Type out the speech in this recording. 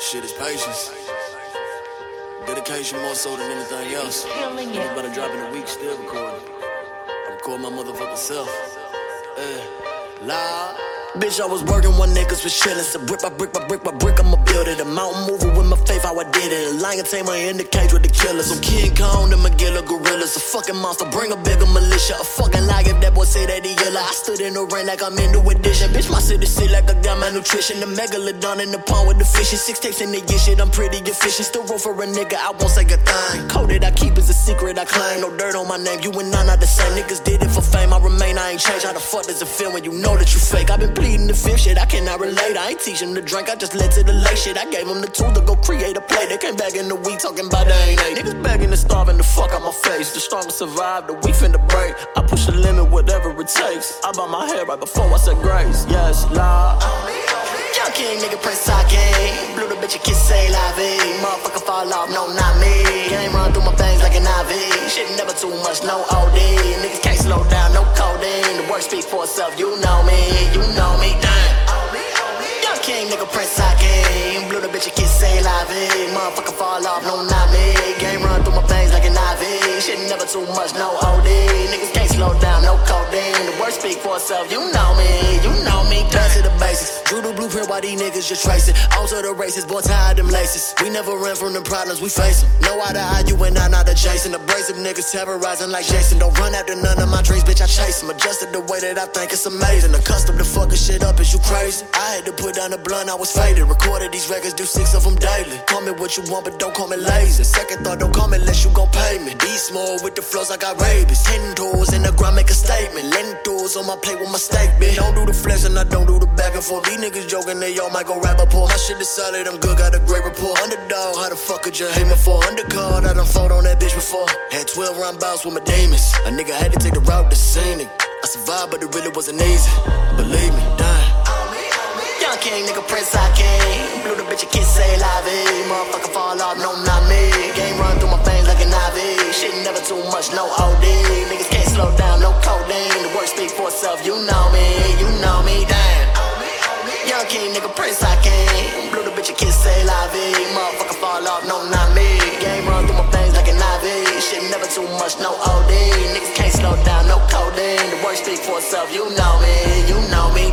Shit is patience. Dedication more so than anything else. You it. better drop in a week, still recording. I record my motherfucking self. Eh, loud. Bitch, I was working when niggas was chillin'. So brick by brick by brick by brick, I'ma build it. A mountain mover with my faith, how I did it. Lion tamer in the cage with the killers. I'm King Kong, the Magilla gorillas. A fucking monster, bring a bigger militia. A fucking lie if that boy say that he yellow. I stood in the rain like I'm in the addition. Bitch, my city sit like I got my nutrition. The megalodon in the pond with the fishes. Six tapes in the year, shit, I'm pretty efficient. Still roll for a nigga, I won't say a thing. Coded, I keep is a secret, I claim. No dirt on my name, you and I not the same. Niggas did it for fame, I remain, I ain't changed. How the fuck does it feel when you know that you fake? I've been pleading the fifth shit, I cannot relate. I ain't teach 'em to drink, I just led to the late shit. I gave 'em the tool to go create a play. They came back in the week talking about they ain't ate. Niggas begging to starving the fuck out my face. The strongest survive, the weak finna break. I push the limit, whatever it takes. I bow my head right before I said grace. Yes, Lord. Young king, nigga, Prince came. Blew the bitch a kiss, say la vie. Motherfucker fall off, no, not me. Game run through my veins like an IV. Shit never too much, no OD. Niggas can't slow down, no codeine. The work speak for itself, you know me, you know me, damn. Young king, nigga, Prince. Blew the bitch kiss, say la vie. Motherfucker fall off, no, not me. Game run through my veins like an IV. Shit never too much, no OD. Niggas can't slow down, no codeine. The work speak for itself, you know me, you know me. Down to the. Drew the blueprint while these niggas just it. Out to the races, boy, tired them laces. We never ran from the problems, we face them. No eye to you and I not adjacent. Abrasive niggas terrorizing like Jason. Don't run after none of my dreams, bitch, I chase them. Adjusted the way that I think it's amazing. Accustomed to fucking shit up, is you crazy? I had to put down the blunt, I was faded. Recorded these records, do six of them daily. Call me what you want, but don't call me lazy. Second thought, don't call me unless you gon' pay me. Be small with the flows, I got rabies. Ten toes in the ground, make a statement. Lentils on my plate with my steak, bitch. Don't do the flex and I don't do and. These niggas joking, they all might go rap a My shit is solid, I'm good, got a great report. Underdog, how the fuck could you hate me for? Undercard, I done fought on that bitch before. Had 12 round bouts with my demons. A nigga had to take the route to scenic. I survived, but it really wasn't easy. Believe me, damn. Young king, nigga, Prince I came. Blew the bitch a kiss, say vie. Motherfucker fall off, no, not me. Game run through my veins like an IV. Shit never too much, no OD. Niggas can't slow down, no codeine. The work speak for itself, you know me, king, nigga, Prince I came. Blew the bitch a kiss, say vie. Motherfucker fall off, no, not me. Game run through my veins like an IV. Shit never too much, no OD. Niggas can't slow down, no codeine. The work speak for itself, you know me, you know me,